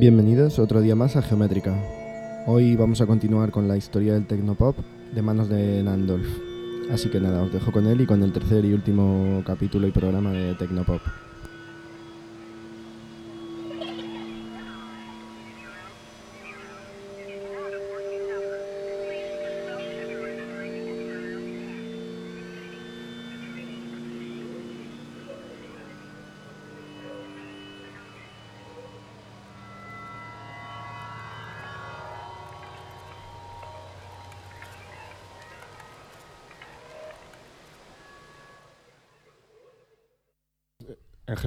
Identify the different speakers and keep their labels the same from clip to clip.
Speaker 1: Bienvenidos otro día más a Geométrica. Hoy vamos a continuar con la historia del Tecnopop de manos de Nandolf. Así que nada, os dejo con él y con el tercer y último capítulo y programa de Tecnopop.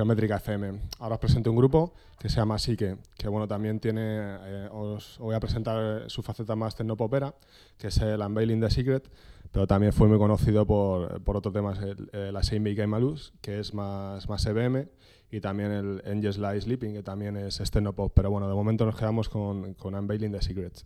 Speaker 2: Geométrica FM. Ahora os presento un grupo que se llama Sique, que bueno, también tiene, eh, os, voy a presentar su faceta más tecnopopera, que es el Unveiling the Secret, pero también fue muy conocido por, por otros temas, el, la Same Big Malus, que es más, más EBM, y también el Angels Lie Sleeping, que también es tecnopop, pero bueno, de momento nos quedamos con, con Unveiling the Secret.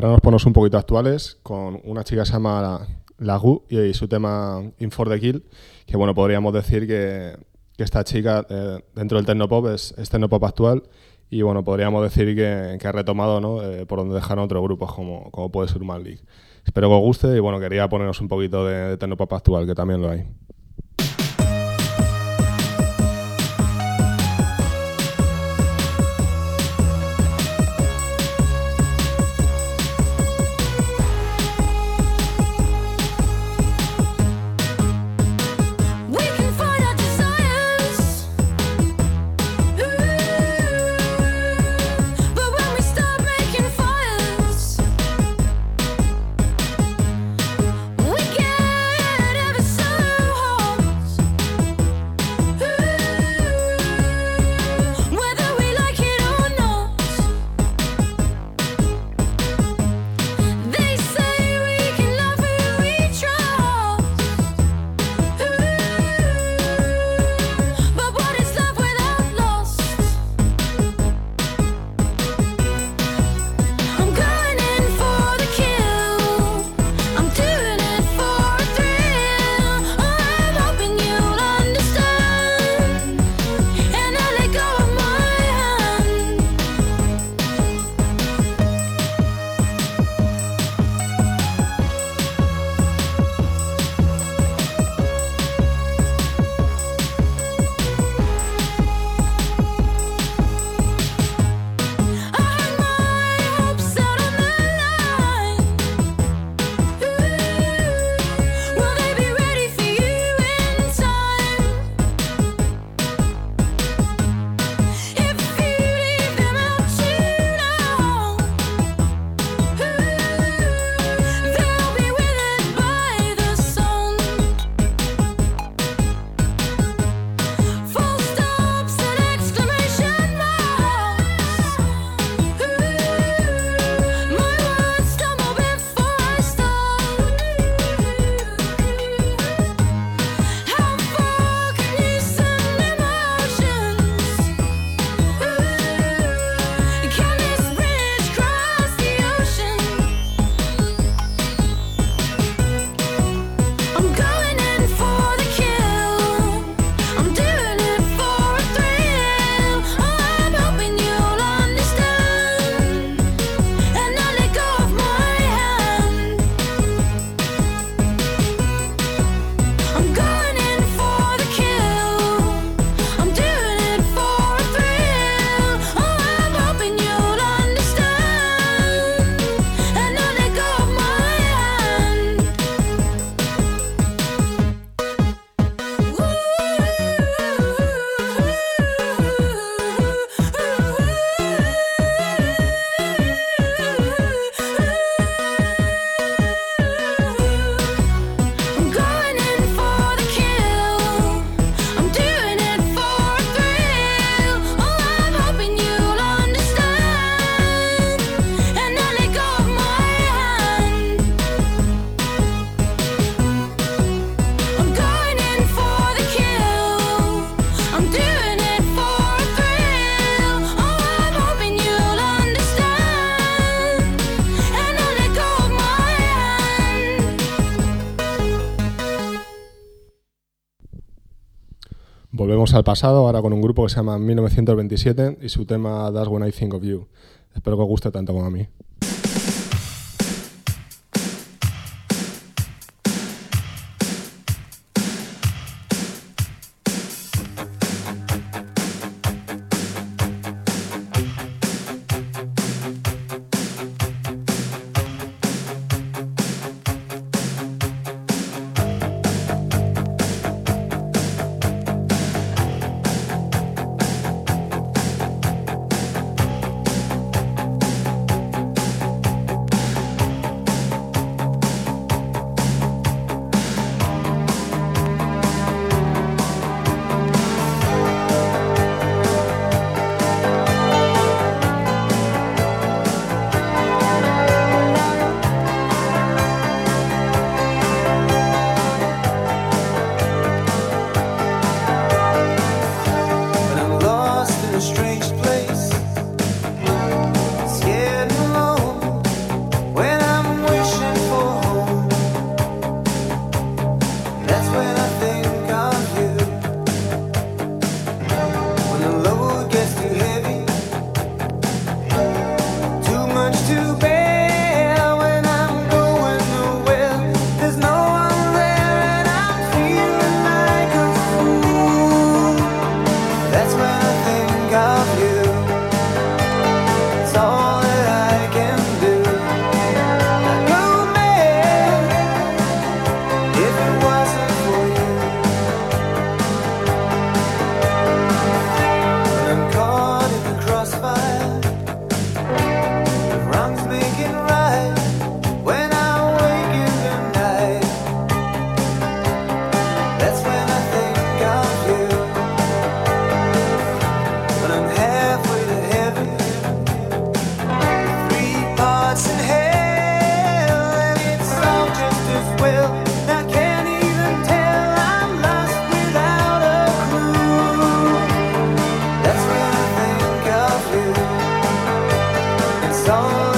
Speaker 3: Ahora nos ponemos un poquito actuales con una chica que se llama Lagu y su tema In for the Kill, que bueno, podríamos decir que, que esta chica eh, dentro del Tecnopop es, es Tecnopop actual y bueno, podríamos decir que, que ha retomado ¿no? Eh, por donde dejaron otros grupos como, como puede ser League. Espero que os guste y bueno, quería ponernos un poquito de, de Tecnopop actual, que también lo hay. Volvemos al pasado, ahora con un grupo que se llama 1927 y su tema That's When I Think of You. Espero que os guste tanto como a mí.
Speaker 4: dawn.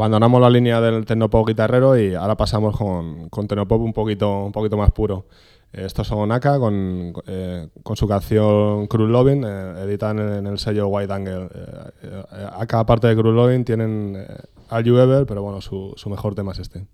Speaker 2: Abandonamos la línea del tecnopop guitarrero y ahora pasamos con, con tecnopop un poquito, un poquito más puro. Eh, Estos son Aka con, eh, con su canción Cruel Loving, eh, editada en, el sello White Angle. Eh, eh, Aka, aparte de Cruel Loving, tienen eh, All You Ever, pero bueno, su, su mejor tema es este.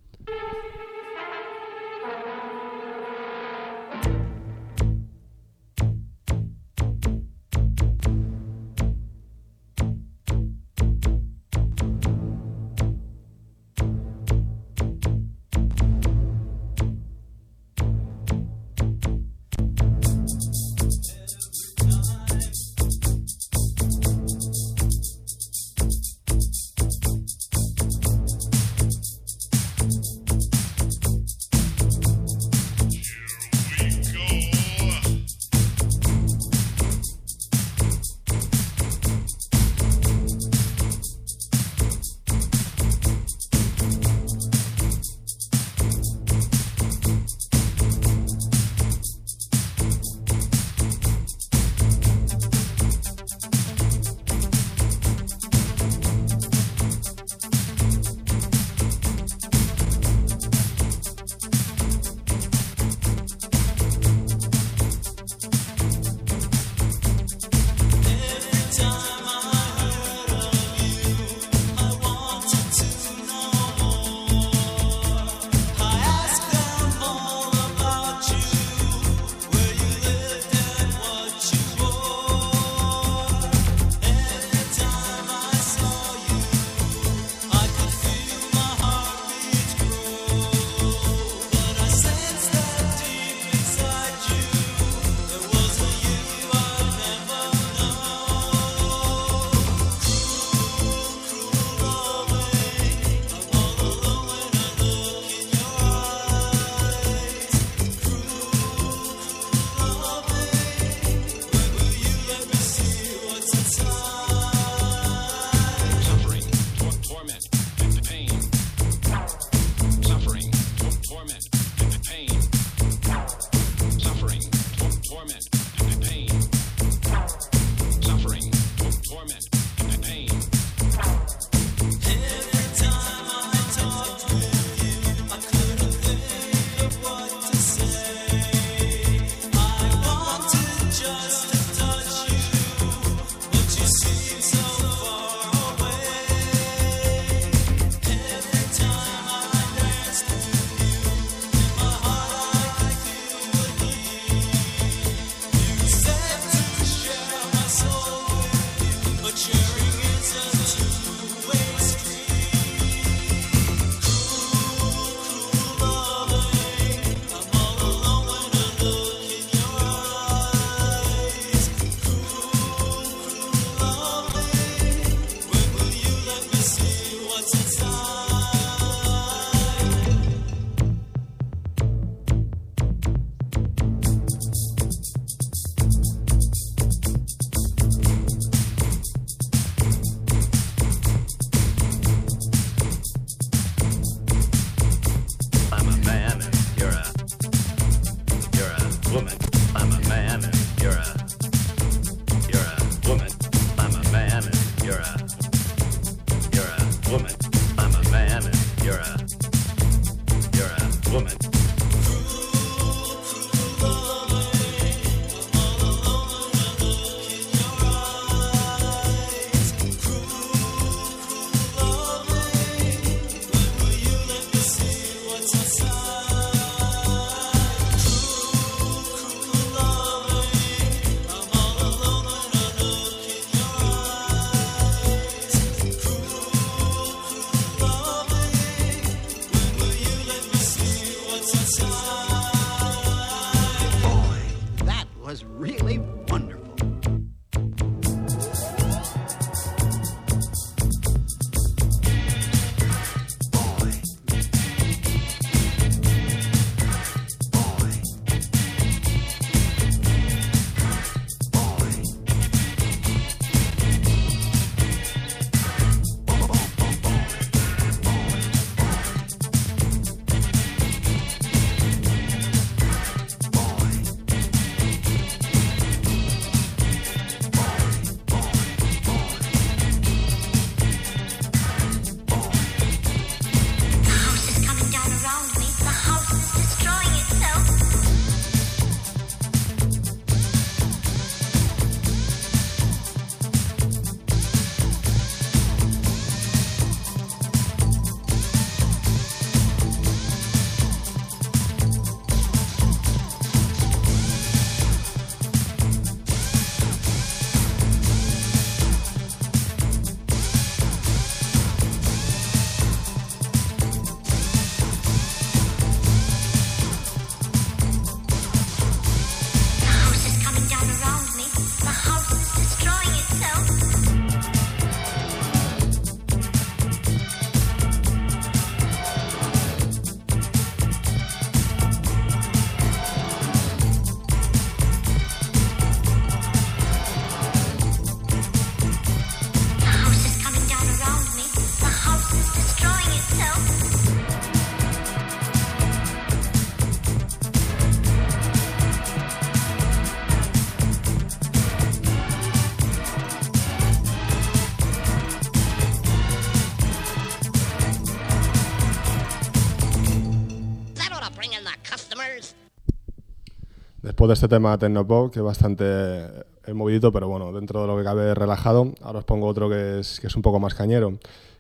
Speaker 2: De este tema Tecnopop, que es bastante eh, movidito, pero bueno, dentro de lo que cabe relajado, ahora os pongo otro que es, que es un poco más cañero.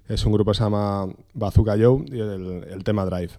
Speaker 2: Es un grupo que se llama Bazooka Joe y el, tema. Drive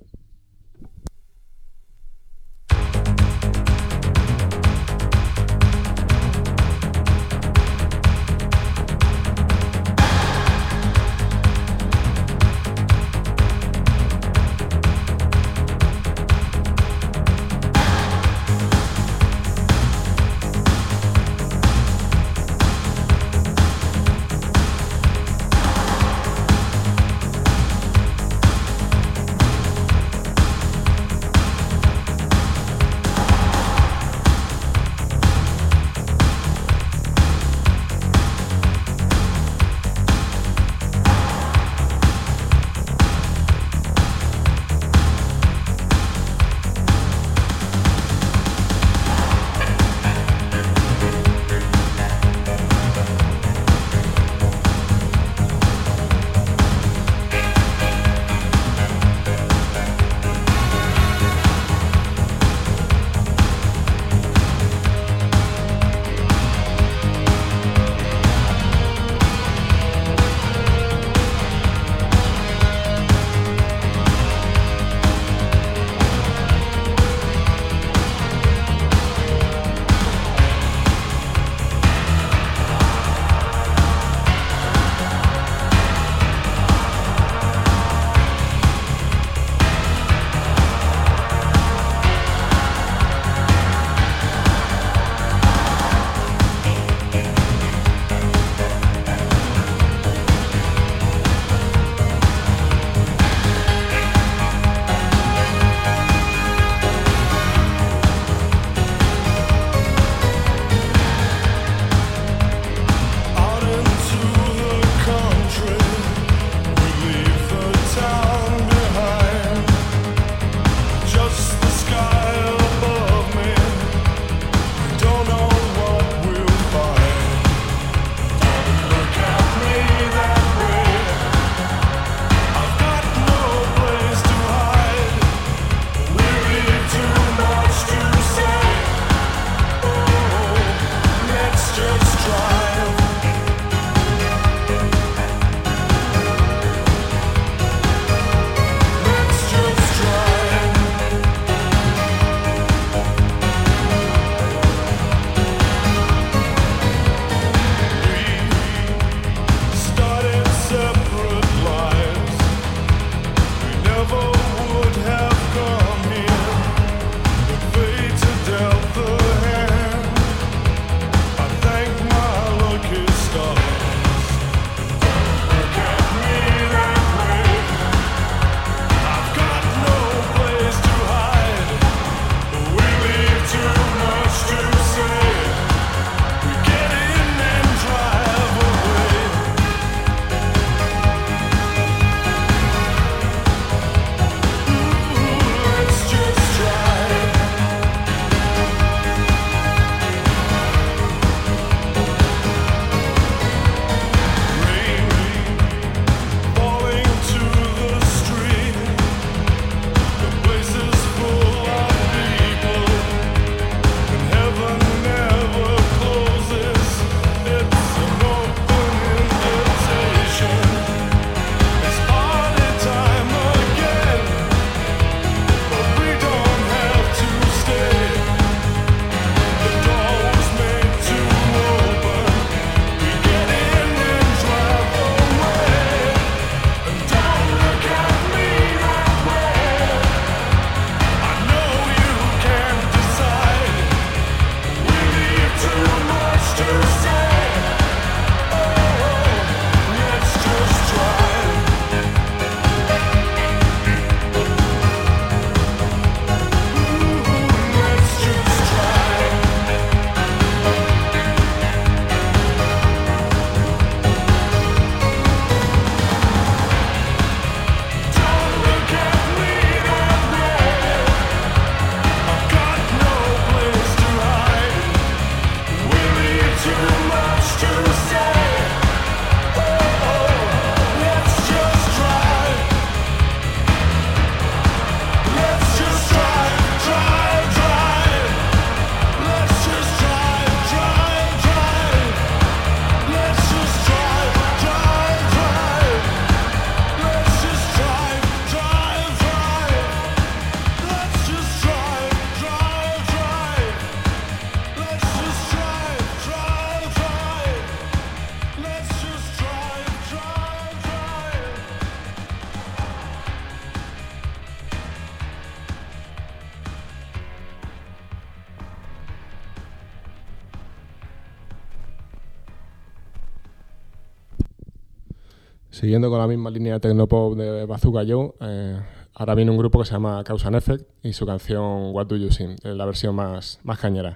Speaker 2: Con la misma línea de Tecnopop de Bazooka Joe, eh, ahora viene un grupo que se llama Cause and Effect y su canción What Do You eh, la versión más, más cañera.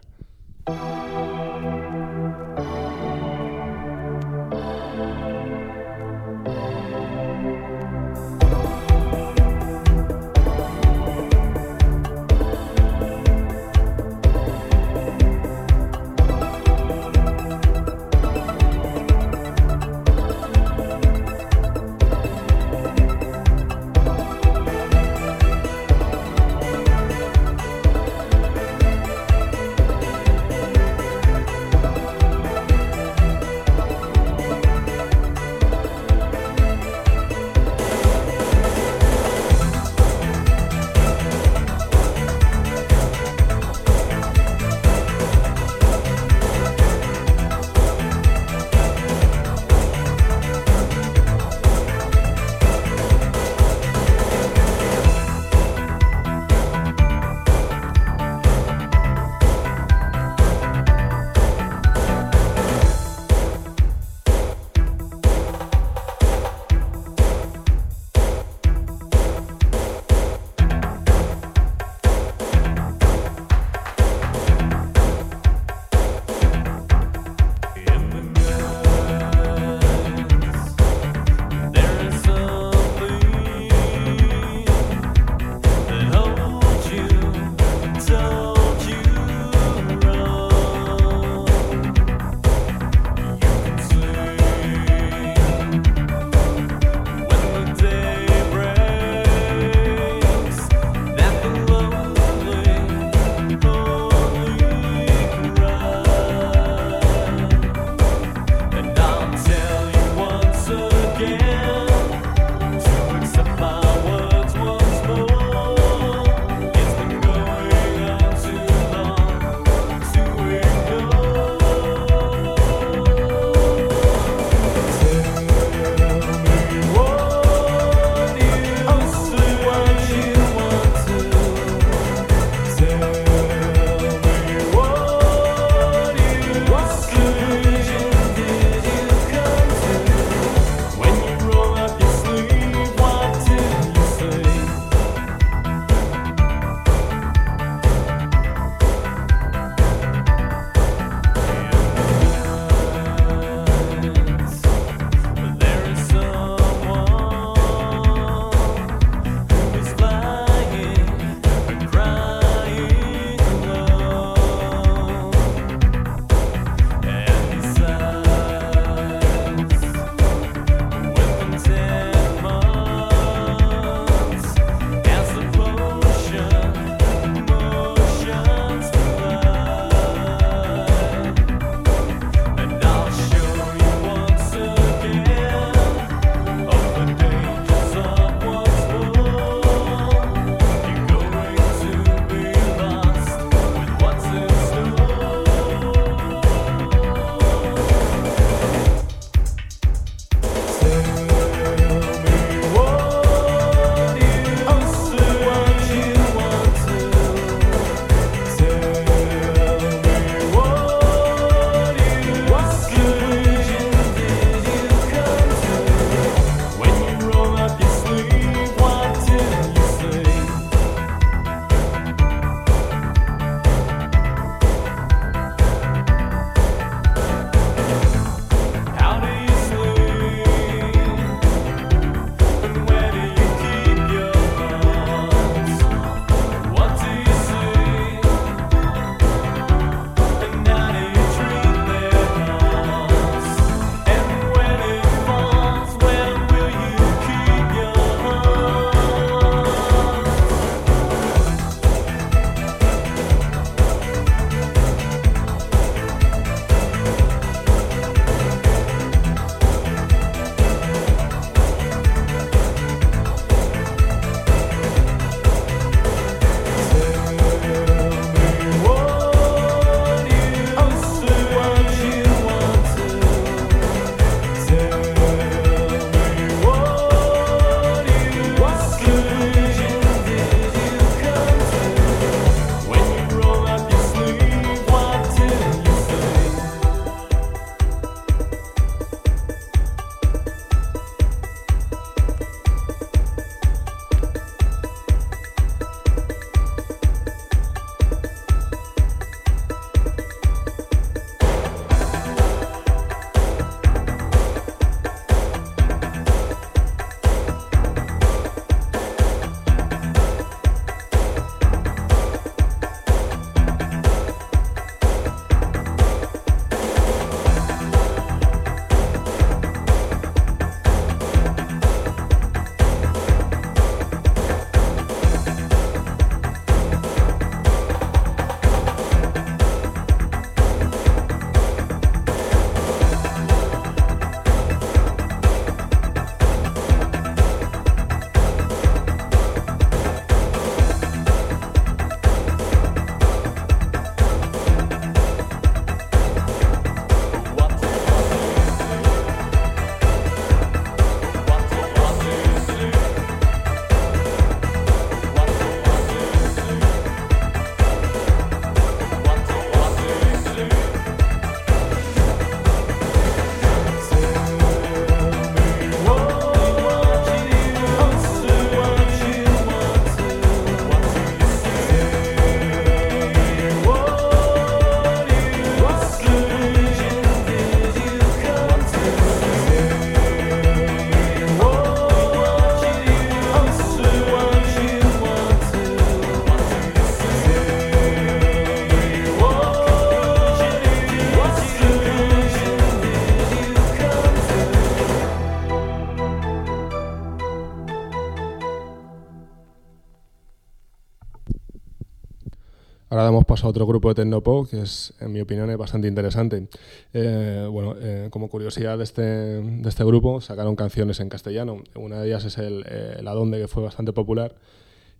Speaker 5: Otro grupo de Tecnopop que es, en mi opinión, es bastante interesante. Eh, bueno, eh, como curiosidad de este, de este grupo, sacaron canciones en castellano. Una de ellas es el, eh, el Adonde, que fue bastante popular.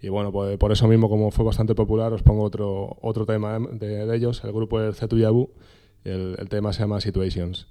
Speaker 5: Y bueno, pues por eso mismo, como fue bastante popular, os pongo otro, otro tema de, de ellos. El grupo es Zetu Yabu. y El, el tema se llama Situations.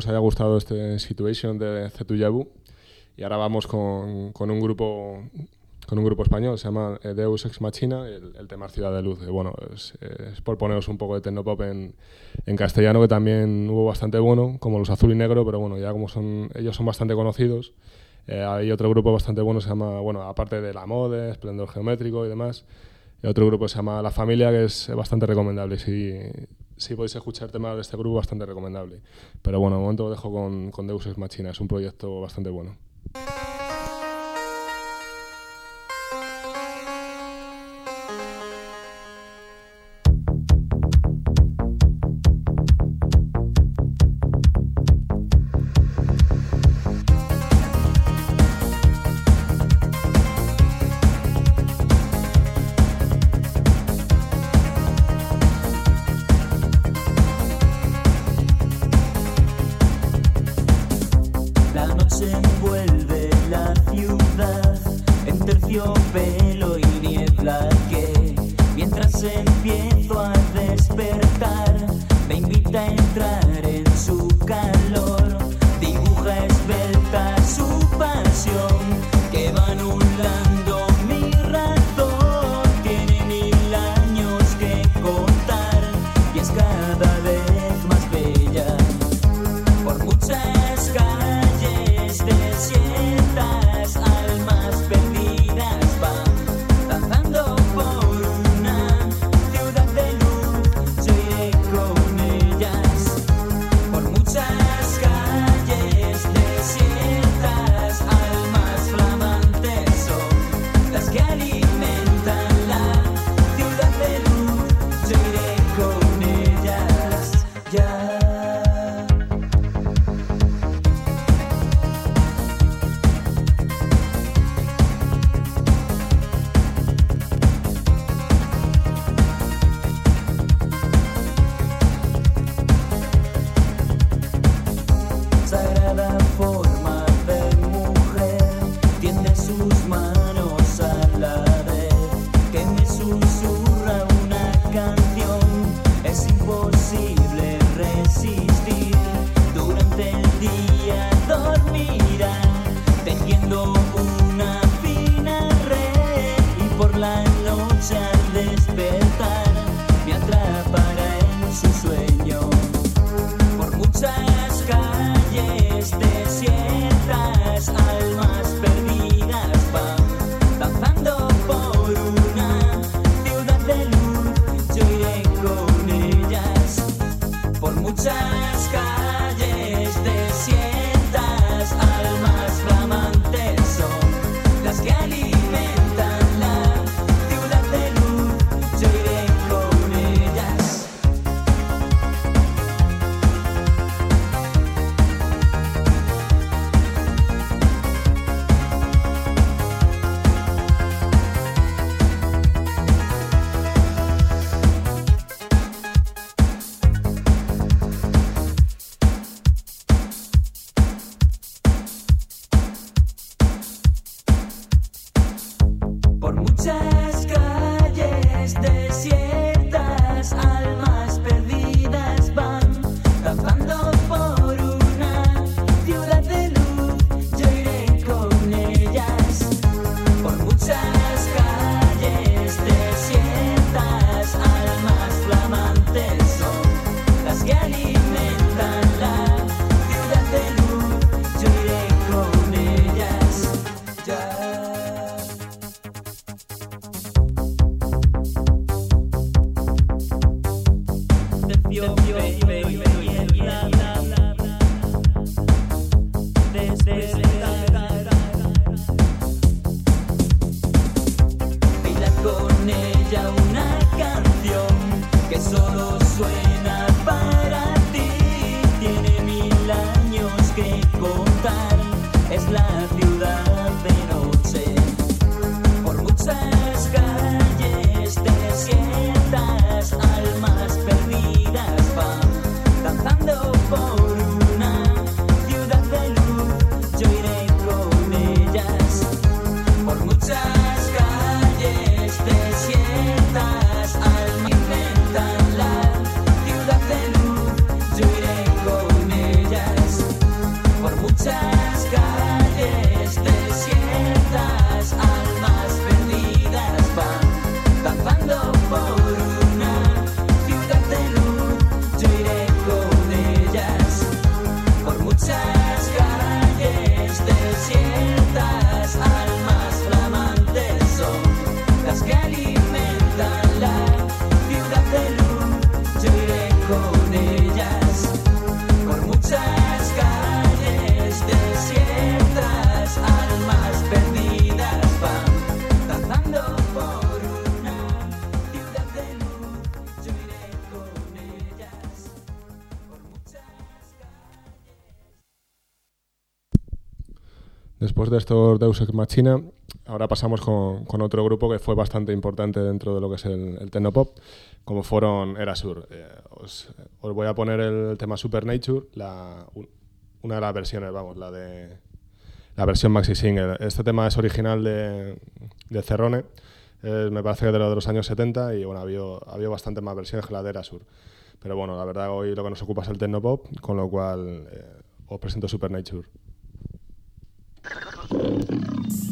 Speaker 5: Os haya gustado este Situation de Zetu Yabu. Y ahora vamos con, con un grupo con un grupo español, se llama eh, Deus Ex Machina, el, el tema es Ciudad de Luz. que, bueno, es, es por poneros un poco de tecnopop en, en castellano, que también hubo bastante bueno, como los Azul y Negro, pero bueno, ya como son ellos son bastante conocidos. Eh, hay otro grupo bastante bueno, se llama, bueno, aparte de La Mode, Esplendor Geométrico y demás, y otro grupo se llama La Familia, que es bastante recomendable. Si, si podéis escuchar temas de este grupo, bastante recomendable. Pero bueno, de momento os dejo con, con Deus Ex Machina, es un proyecto bastante bueno.
Speaker 2: después de estos Deus Ex Machina, ahora pasamos con, con, otro grupo que fue bastante importante dentro de lo que es el, el Tecnopop, como fueron Erasur. Eh, os, os, voy a poner el tema Supernature, la, una de las versiones, vamos, la de la versión maxi single. Este tema es original de, de Cerrone, eh, me parece que de los, de los años 70 y bueno, había, había bastante más versiones que la de Erasur. Pero bueno, la verdad hoy lo que nos ocupa es el Tecnopop, con lo cual eh, os presento Supernature.
Speaker 6: Thank you.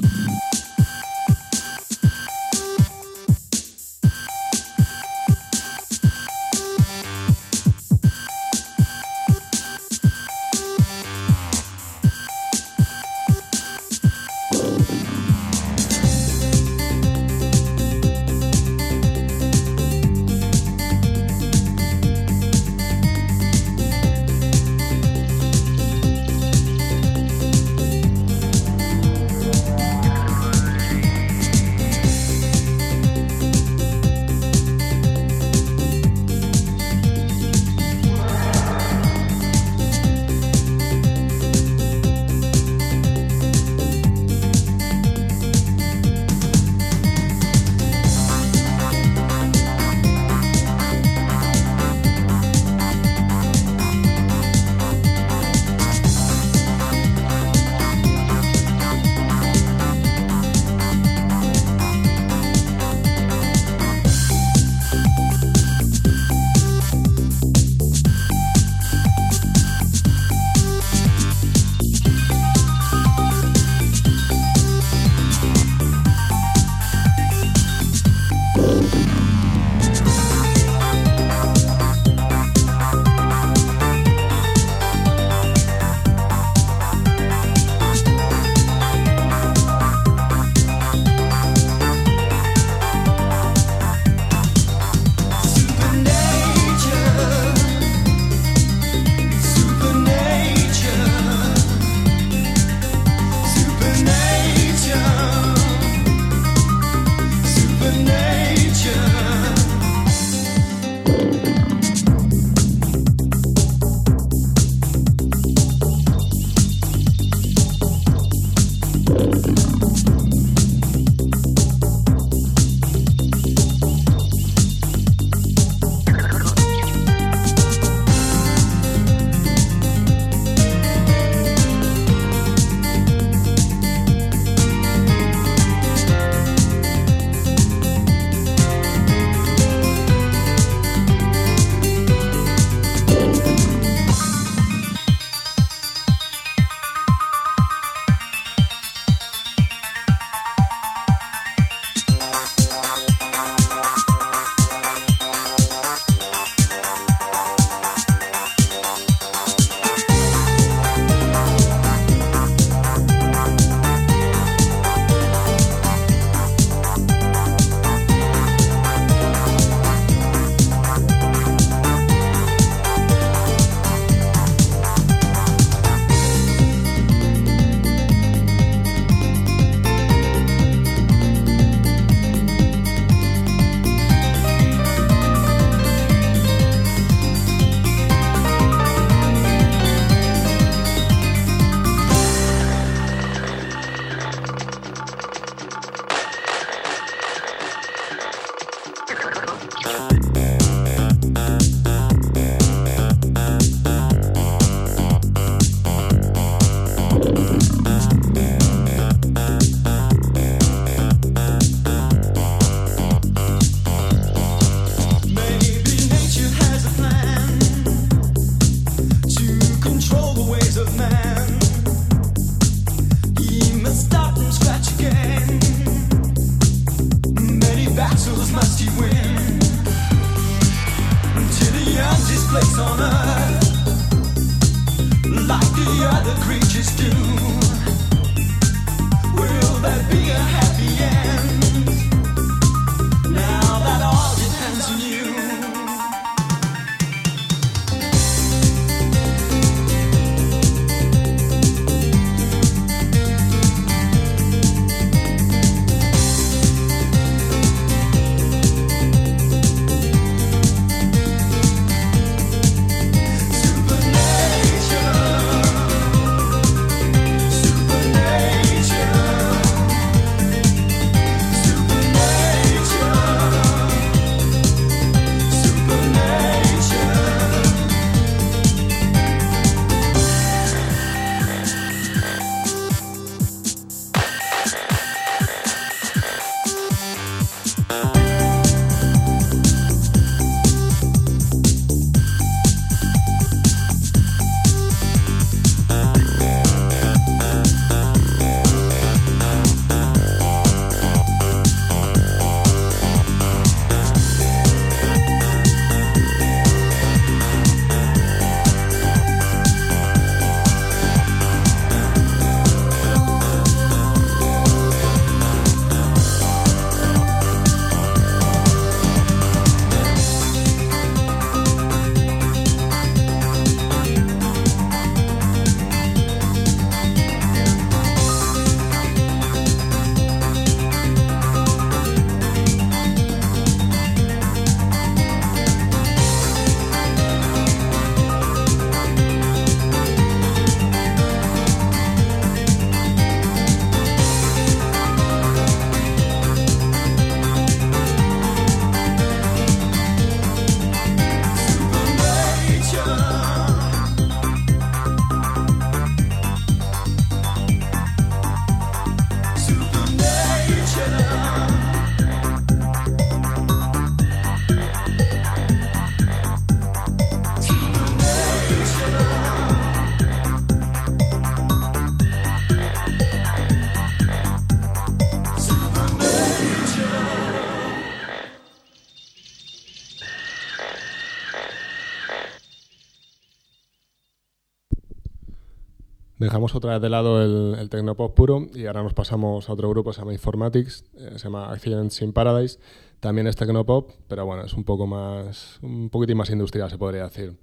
Speaker 7: Dejamos otra vez de lado el, tecnopop puro y ahora nos pasamos a otro grupo, se llama Informatics, eh, se llama Accidents in Paradise. También es tecnopop, pero bueno, es un poco más, un poquitín más industrial, se podría decir.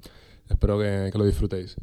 Speaker 7: Espero que lo disfrutéis.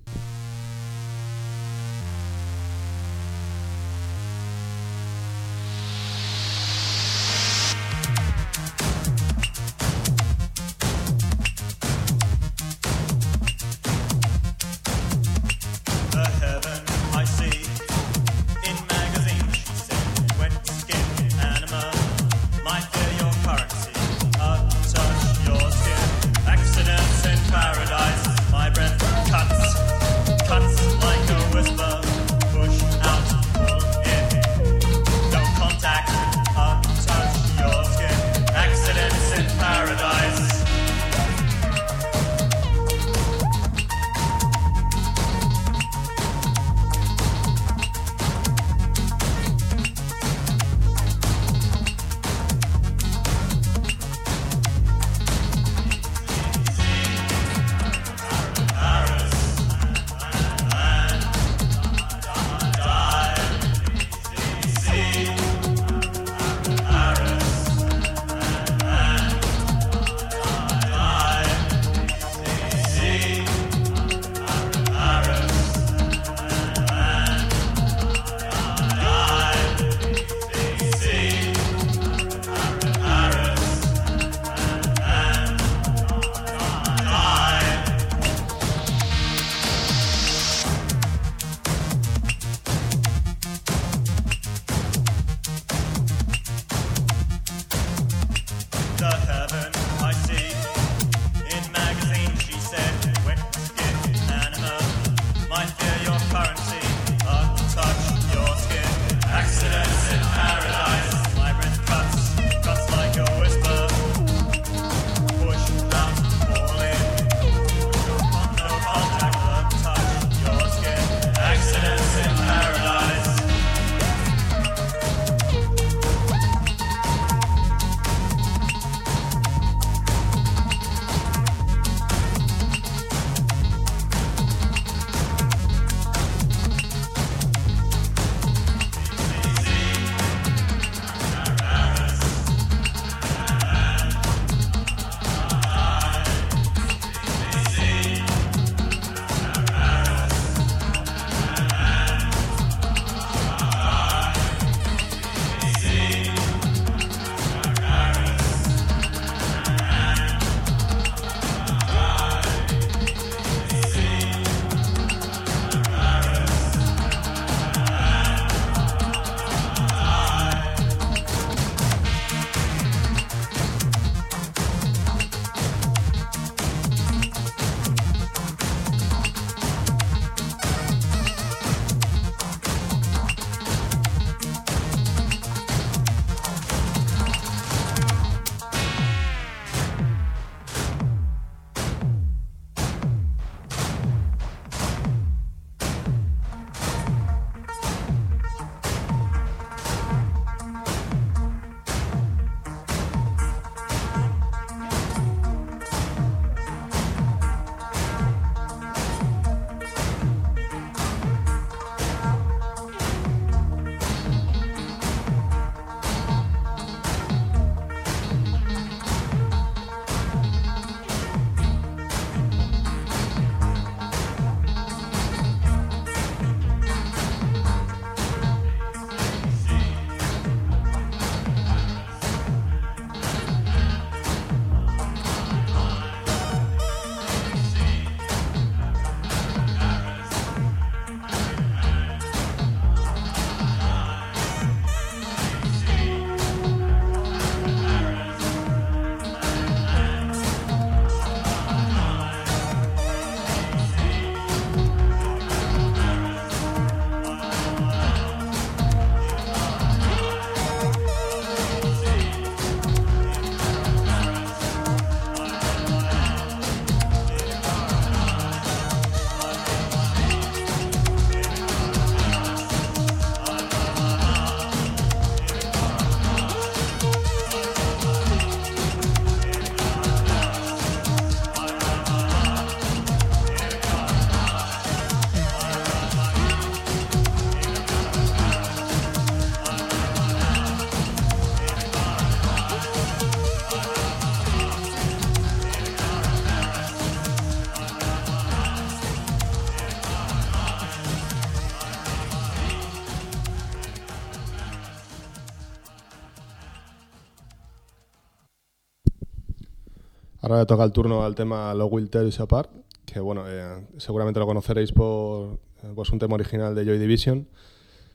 Speaker 3: Ahora le toca el turno al tema Lo Will Tear Us Apart, que bueno, eh, seguramente lo conoceréis por eh, pues un tema original de Joy Division,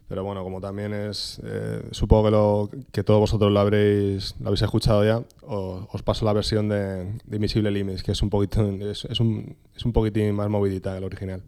Speaker 3: pero bueno, como también es, eh, supongo que, lo, que todos vosotros lo habréis, lo habéis escuchado ya, os paso la versión de, de Invisible Limits, que es un, poquito, es, es un, es un poquitín más movidita que el original.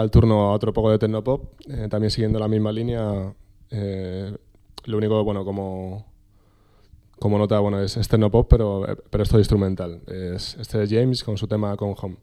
Speaker 3: Llega el turno a otro poco de Tecnopop, eh, también siguiendo la misma línea. eh, lo único, bueno, como, como nota, bueno, es, es Tecnopop, pero, eh, pero es instrumental. Es, este es James con su tema con Home.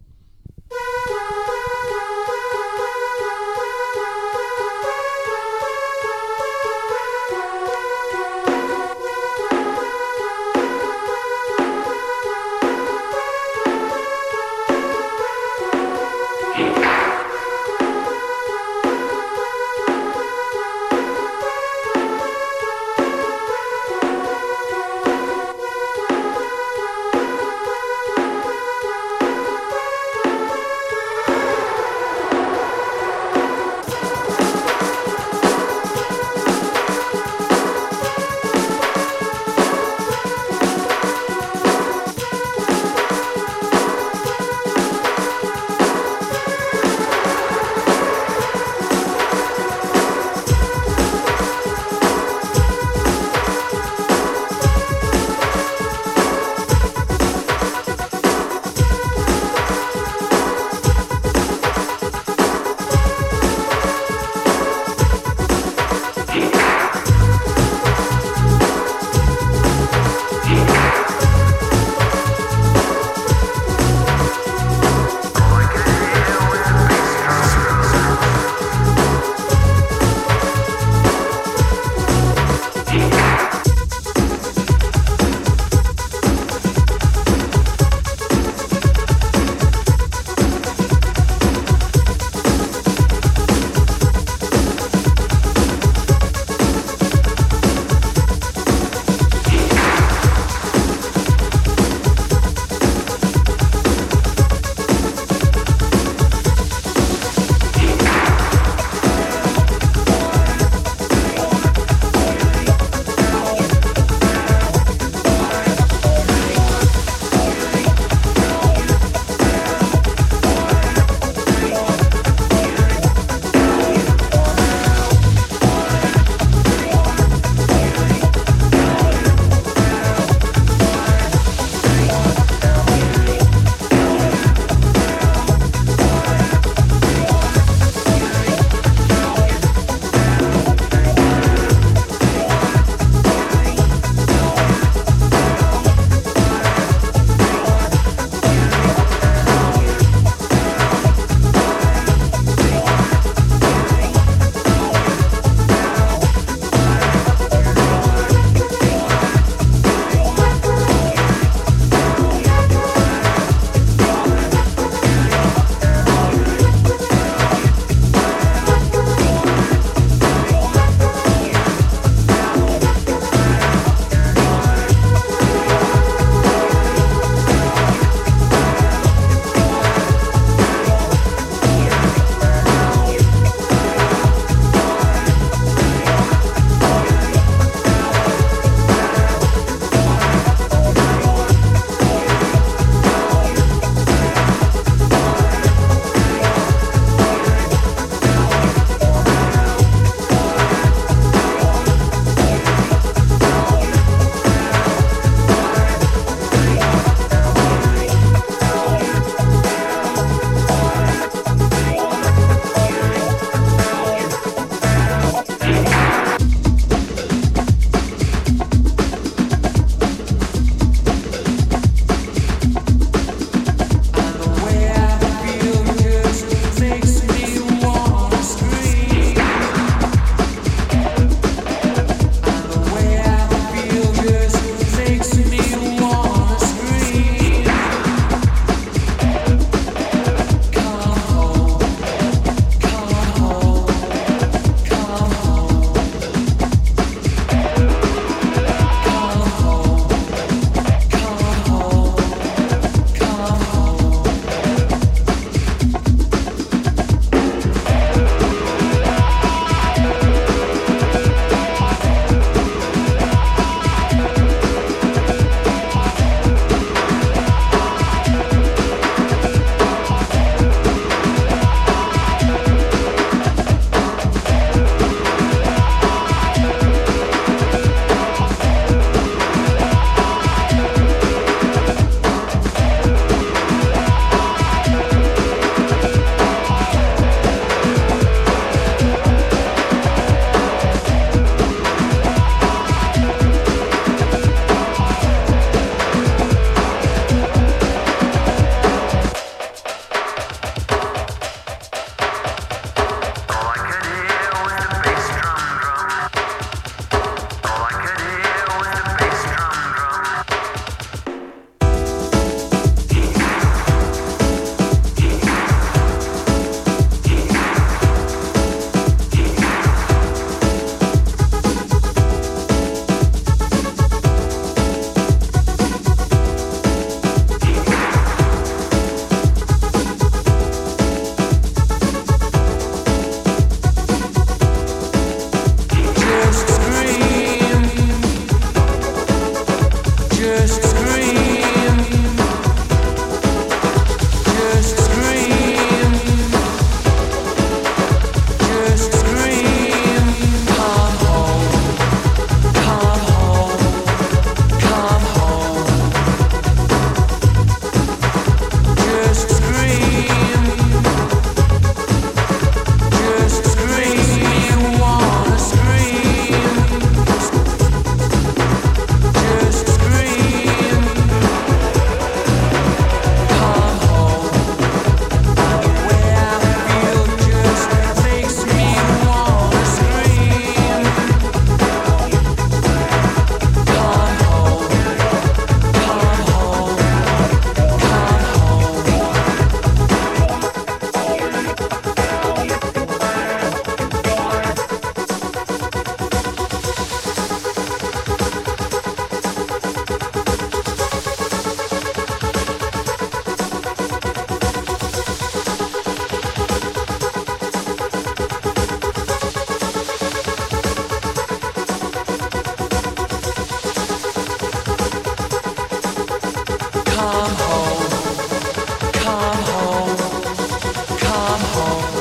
Speaker 8: Después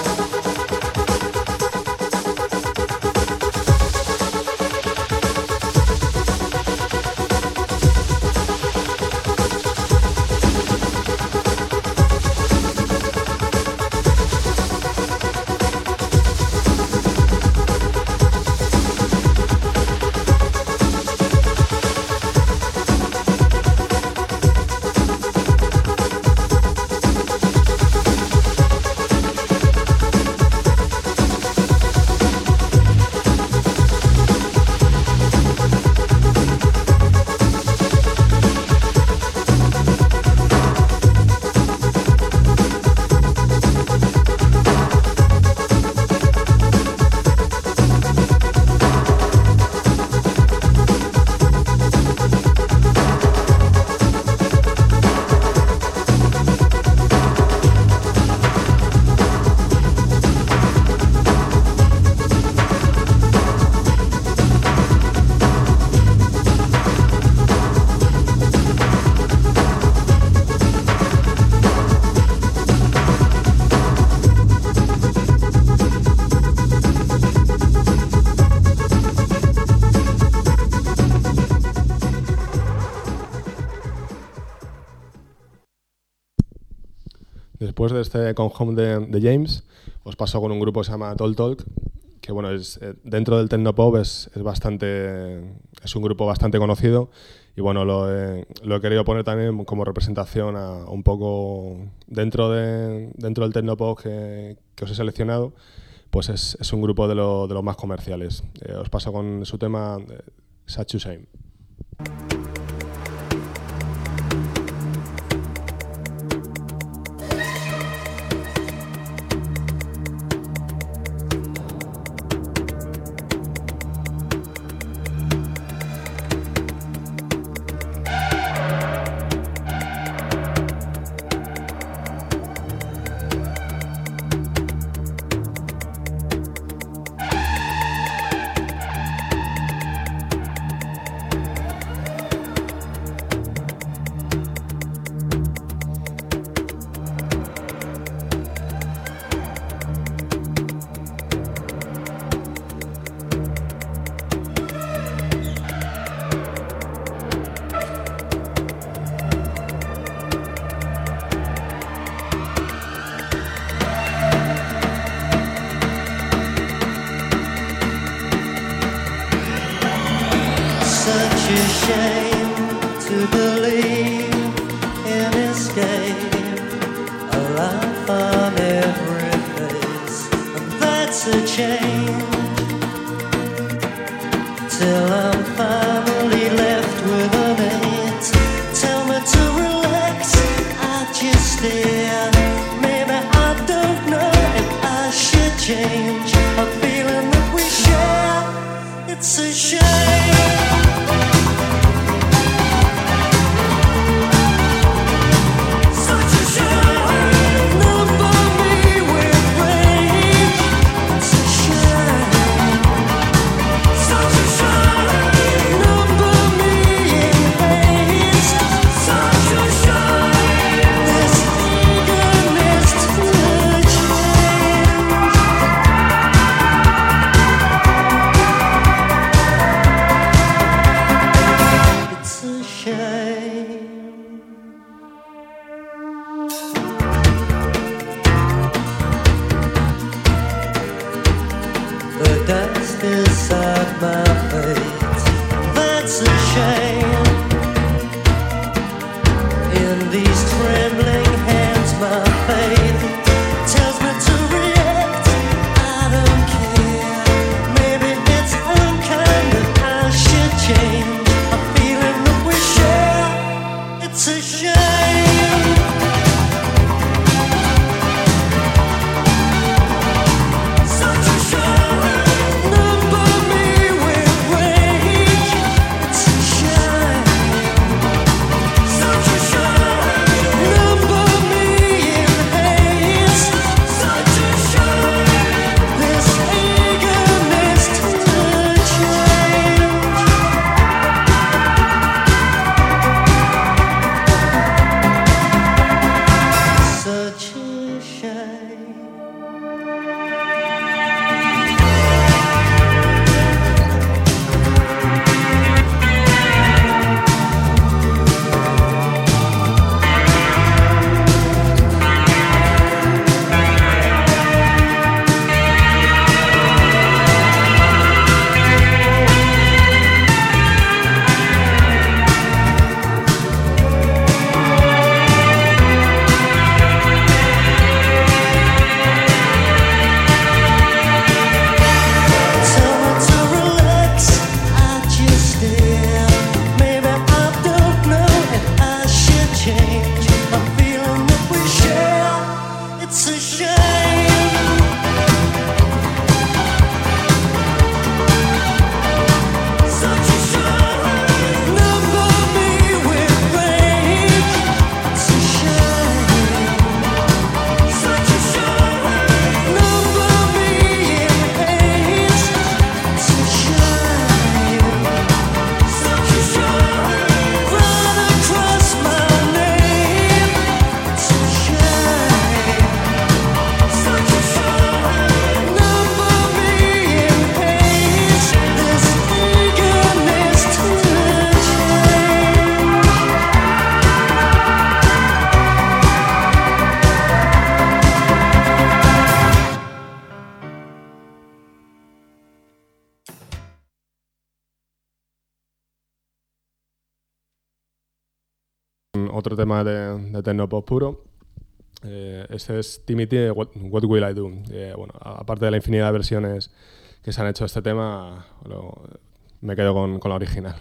Speaker 8: este Con Home de, James, os paso con un grupo que se llama Tol Talk, que bueno, es, eh, dentro del Tecnopop es, es bastante es un grupo bastante conocido y bueno, lo he, querido poner también como representación a un poco dentro de dentro del Tecnopop que, que os he seleccionado, pues es, es un grupo de, lo- de los más comerciales. Eh, os paso con su tema eh, Such Shame.
Speaker 9: de, de puro. Eh, este es Timothy, What, What, Will I Do? Eh, bueno, aparte de la infinidad de versiones que se han hecho de este tema, me quedo con la original.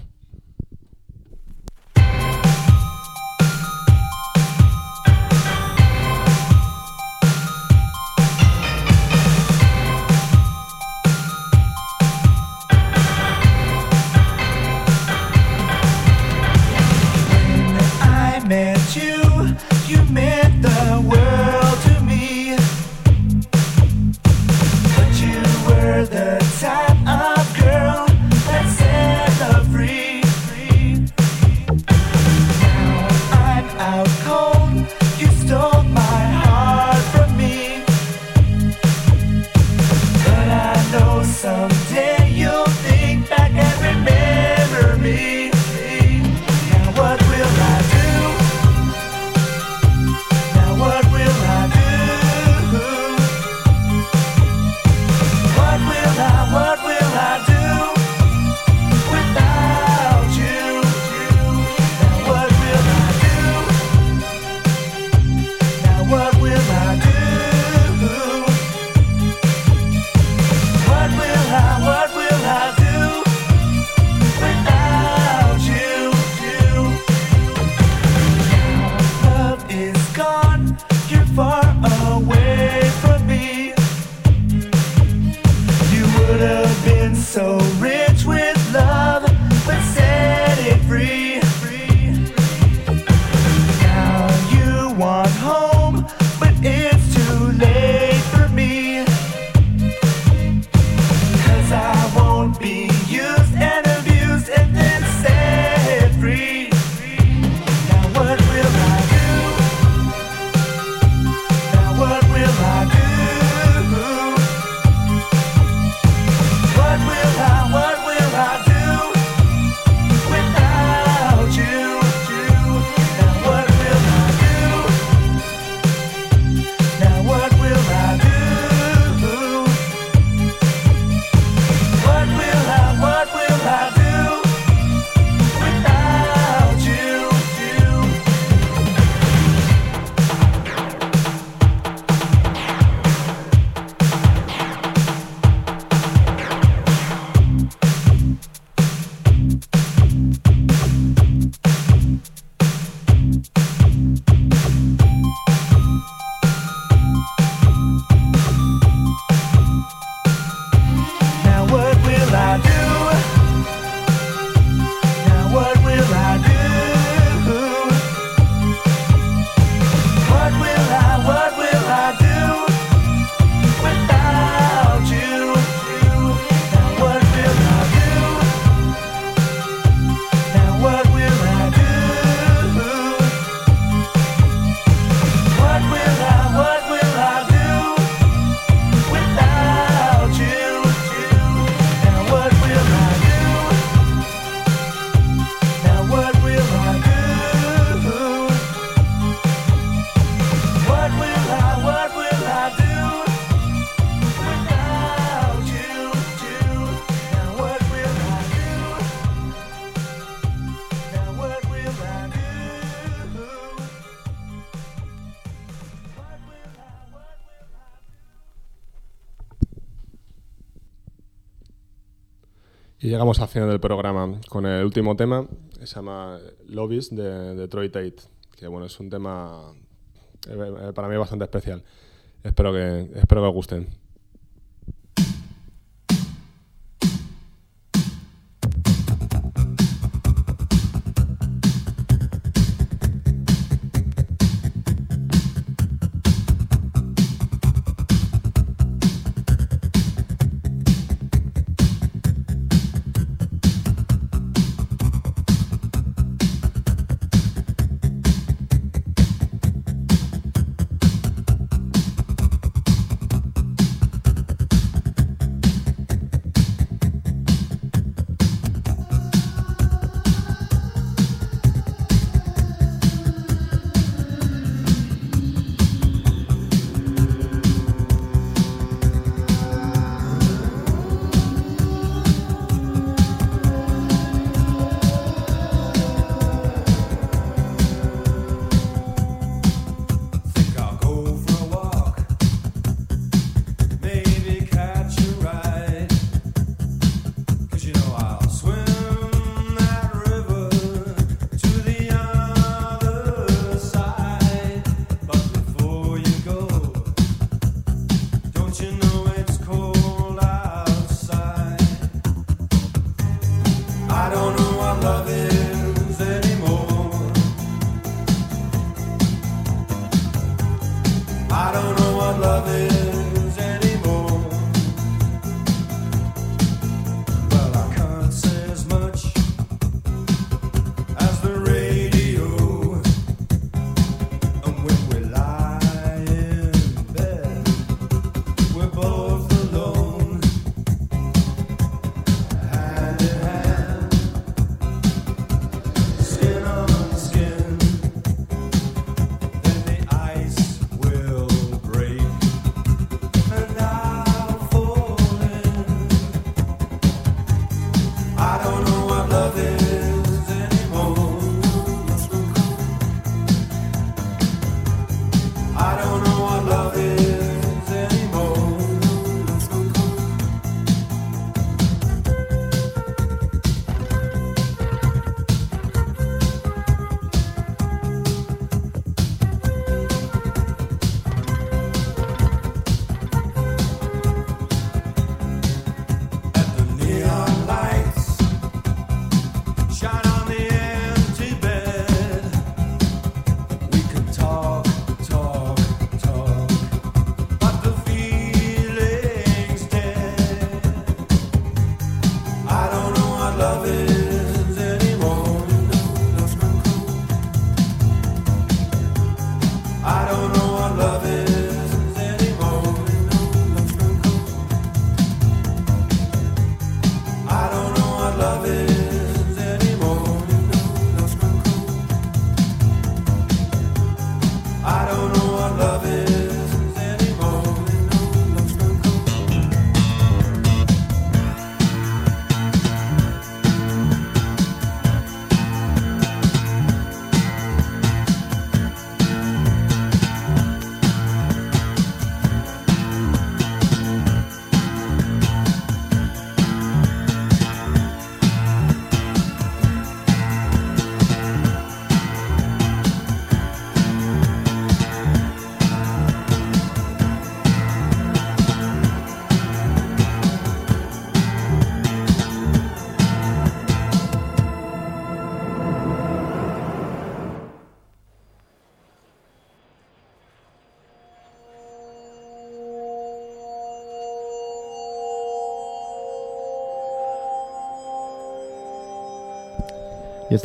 Speaker 9: Y llegamos al final del programa con el último tema, que se llama Lobbies de Detroit 8, que bueno, es un tema eh, eh, para mí bastante especial. Espero que, espero que os gusten.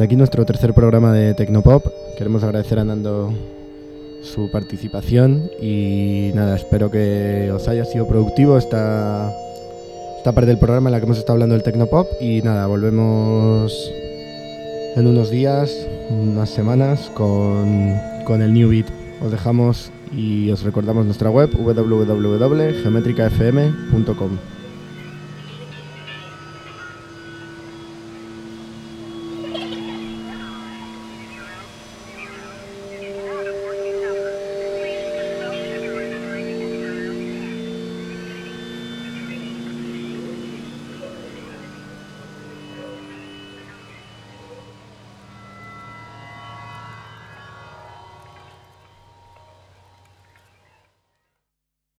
Speaker 1: Hasta aquí nuestro tercer programa de Tecnopop. Queremos agradecer a Nando su participación y nada, espero que os haya sido productivo esta, esta parte del programa en la que hemos estado hablando del Tecnopop y nada, volvemos en unos días, unas semanas con, con el New Beat. Os dejamos y os recordamos nuestra web www.geometricafm.com